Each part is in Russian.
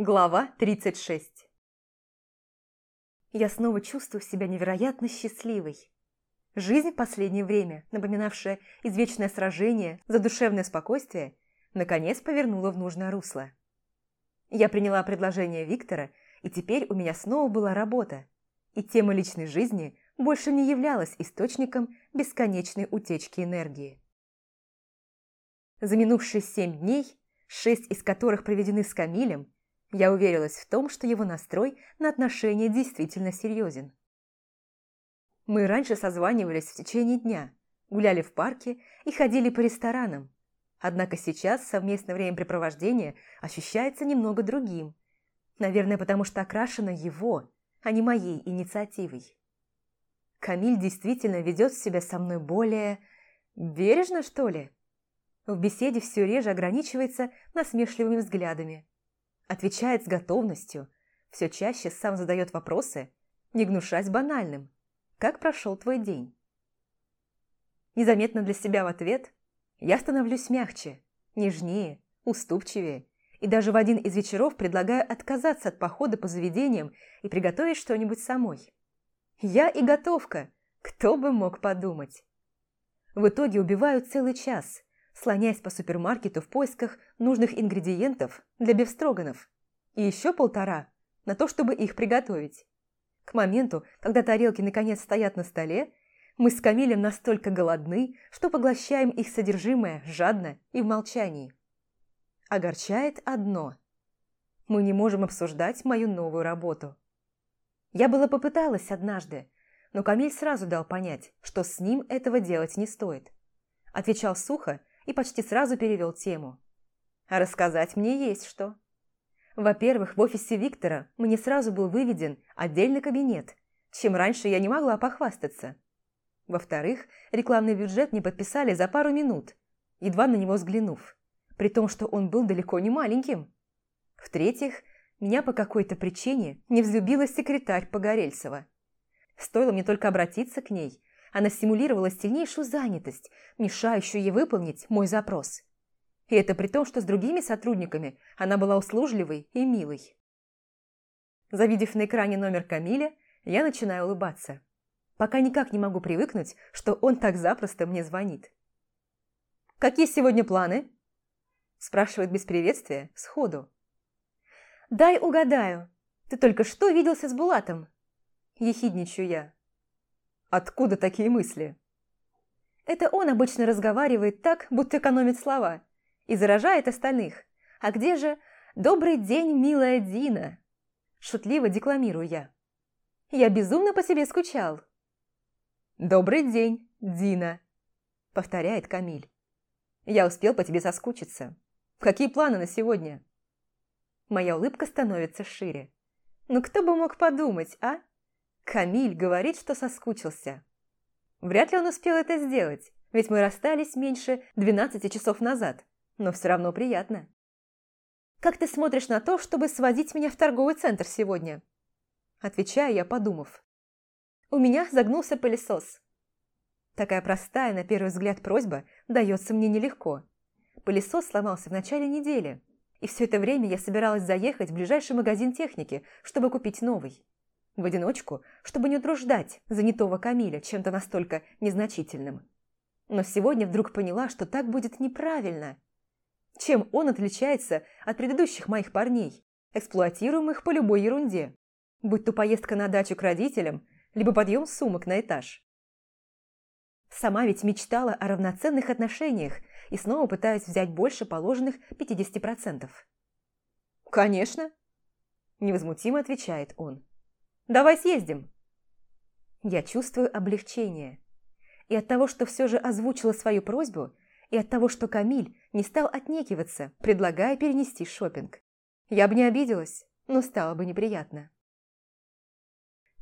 Глава 36 Я снова чувствую себя невероятно счастливой. Жизнь в последнее время, напоминавшая извечное сражение за душевное спокойствие, наконец повернула в нужное русло. Я приняла предложение Виктора, и теперь у меня снова была работа, и тема личной жизни больше не являлась источником бесконечной утечки энергии. За минувшие семь дней, шесть из которых проведены с Камилем, я уверилась в том, что его настрой на отношения действительно серьезен. Мы раньше созванивались в течение дня, гуляли в парке и ходили по ресторанам. Однако сейчас совместное времяпрепровождение ощущается немного другим. Наверное, потому что окрашено его, а не моей инициативой. Камиль действительно ведет себя со мной более... бережно, что ли? В беседе все реже ограничивается насмешливыми взглядами отвечает с готовностью, все чаще сам задает вопросы, не гнушаясь банальным. Как прошел твой день? Незаметно для себя в ответ я становлюсь мягче, нежнее, уступчивее и даже в один из вечеров предлагаю отказаться от похода по заведениям и приготовить что-нибудь самой. Я и готовка, кто бы мог подумать. В итоге убиваю целый час, слоняясь по супермаркету в поисках нужных ингредиентов для бефстроганов, и еще полтора на то, чтобы их приготовить. К моменту, когда тарелки наконец стоят на столе, мы с Камилем настолько голодны, что поглощаем их содержимое жадно и в молчании. Огорчает одно. Мы не можем обсуждать мою новую работу. Я было попыталась однажды, но Камиль сразу дал понять, что с ним этого делать не стоит. Отвечал сухо и почти сразу перевел тему. А рассказать мне есть что. Во-первых, в офисе Виктора мне сразу был выведен отдельный кабинет, чем раньше я не могла похвастаться. Во-вторых, рекламный бюджет не подписали за пару минут, едва на него взглянув, при том, что он был далеко не маленьким. В-третьих, меня по какой-то причине не взлюбила секретарь Погорельцева. Стоило мне только обратиться к ней, она стимулировала сильнейшую занятость, мешающую ей выполнить мой запрос. И это при том, что с другими сотрудниками она была услужливой и милой. Завидев на экране номер Камиля, я начинаю улыбаться. Пока никак не могу привыкнуть, что он так запросто мне звонит. «Какие сегодня планы?» Спрашивает без приветствия, сходу. «Дай угадаю. Ты только что виделся с Булатом?» Ехидничаю я. Откуда такие мысли? Это он обычно разговаривает так, будто экономит слова, и заражает остальных. А где же «Добрый день, милая Дина»? Шутливо декламирую я. Я безумно по себе скучал. «Добрый день, Дина», — повторяет Камиль. «Я успел по тебе соскучиться. Какие планы на сегодня?» Моя улыбка становится шире. «Ну кто бы мог подумать, а?» Камиль говорит, что соскучился. Вряд ли он успел это сделать, ведь мы расстались меньше 12 часов назад, но все равно приятно. «Как ты смотришь на то, чтобы сводить меня в торговый центр сегодня?» Отвечаю я, подумав. У меня загнулся пылесос. Такая простая, на первый взгляд, просьба дается мне нелегко. Пылесос сломался в начале недели, и все это время я собиралась заехать в ближайший магазин техники, чтобы купить новый в одиночку, чтобы не утруждать занятого Камиля чем-то настолько незначительным. Но сегодня вдруг поняла, что так будет неправильно. Чем он отличается от предыдущих моих парней, эксплуатируемых по любой ерунде, будь то поездка на дачу к родителям, либо подъем сумок на этаж. Сама ведь мечтала о равноценных отношениях и снова пытаюсь взять больше положенных 50%. «Конечно», – невозмутимо отвечает он. Давай съездим!» Я чувствую облегчение. И от того, что все же озвучила свою просьбу, и от того, что Камиль не стал отнекиваться, предлагая перенести шопинг. Я бы не обиделась, но стало бы неприятно.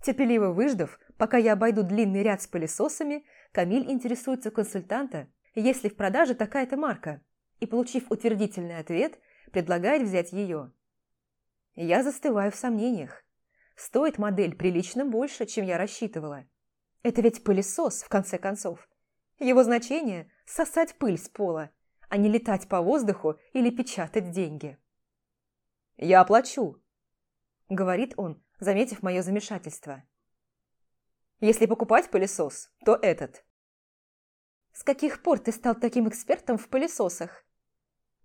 Терпеливо выждав, пока я обойду длинный ряд с пылесосами, Камиль интересуется консультанта, есть ли в продаже такая-то марка, и, получив утвердительный ответ, предлагает взять ее. Я застываю в сомнениях. Стоит модель прилично больше, чем я рассчитывала. Это ведь пылесос, в конце концов. Его значение – сосать пыль с пола, а не летать по воздуху или печатать деньги. «Я оплачу», – говорит он, заметив мое замешательство. «Если покупать пылесос, то этот». «С каких пор ты стал таким экспертом в пылесосах?»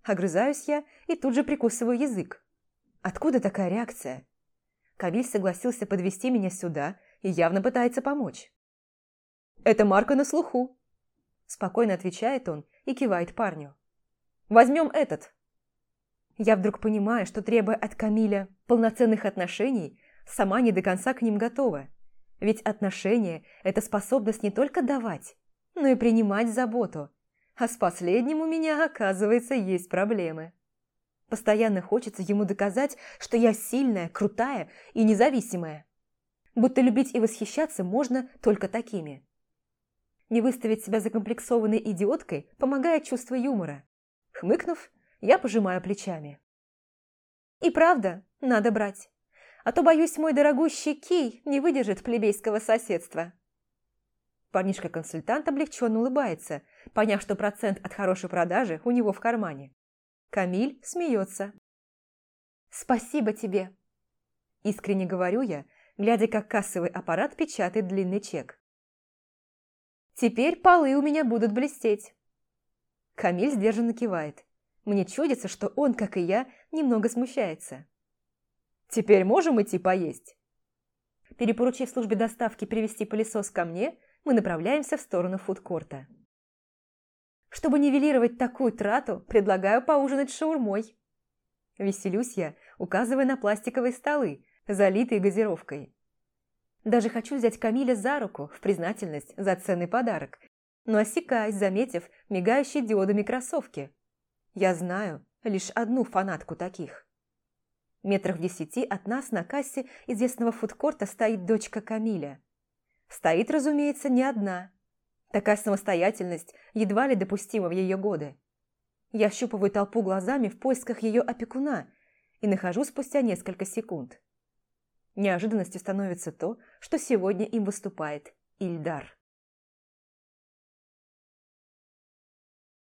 Огрызаюсь я и тут же прикусываю язык. Откуда такая реакция? Камиль согласился подвести меня сюда и явно пытается помочь. «Это марка на слуху», – спокойно отвечает он и кивает парню. «Возьмем этот». Я вдруг понимаю, что, требуя от Камиля полноценных отношений, сама не до конца к ним готова. Ведь отношения – это способность не только давать, но и принимать заботу. А с последним у меня, оказывается, есть проблемы. Постоянно хочется ему доказать, что я сильная, крутая и независимая. Будто любить и восхищаться можно только такими. Не выставить себя закомплексованной идиоткой помогает чувство юмора. Хмыкнув, я пожимаю плечами. И правда, надо брать. А то, боюсь, мой дорогущий Кей не выдержит плебейского соседства. Парнишка-консультант облегченно улыбается, поняв, что процент от хорошей продажи у него в кармане. Камиль смеется. «Спасибо тебе!» Искренне говорю я, глядя, как кассовый аппарат печатает длинный чек. «Теперь полы у меня будут блестеть!» Камиль сдержанно кивает. Мне чудится, что он, как и я, немного смущается. «Теперь можем идти поесть?» Перепоручив службе доставки привезти пылесос ко мне, мы направляемся в сторону фудкорта. Чтобы нивелировать такую трату, предлагаю поужинать шаурмой. Веселюсь я, указывая на пластиковые столы, залитые газировкой. Даже хочу взять Камиля за руку в признательность за ценный подарок, но осекаюсь, заметив мигающие диодами кроссовки. Я знаю лишь одну фанатку таких. Метрах в десяти от нас на кассе известного фудкорта стоит дочка Камиля. Стоит, разумеется, не одна. Такая самостоятельность едва ли допустима в ее годы. Я щупываю толпу глазами в поисках ее опекуна и нахожу спустя несколько секунд. Неожиданностью становится то, что сегодня им выступает Ильдар.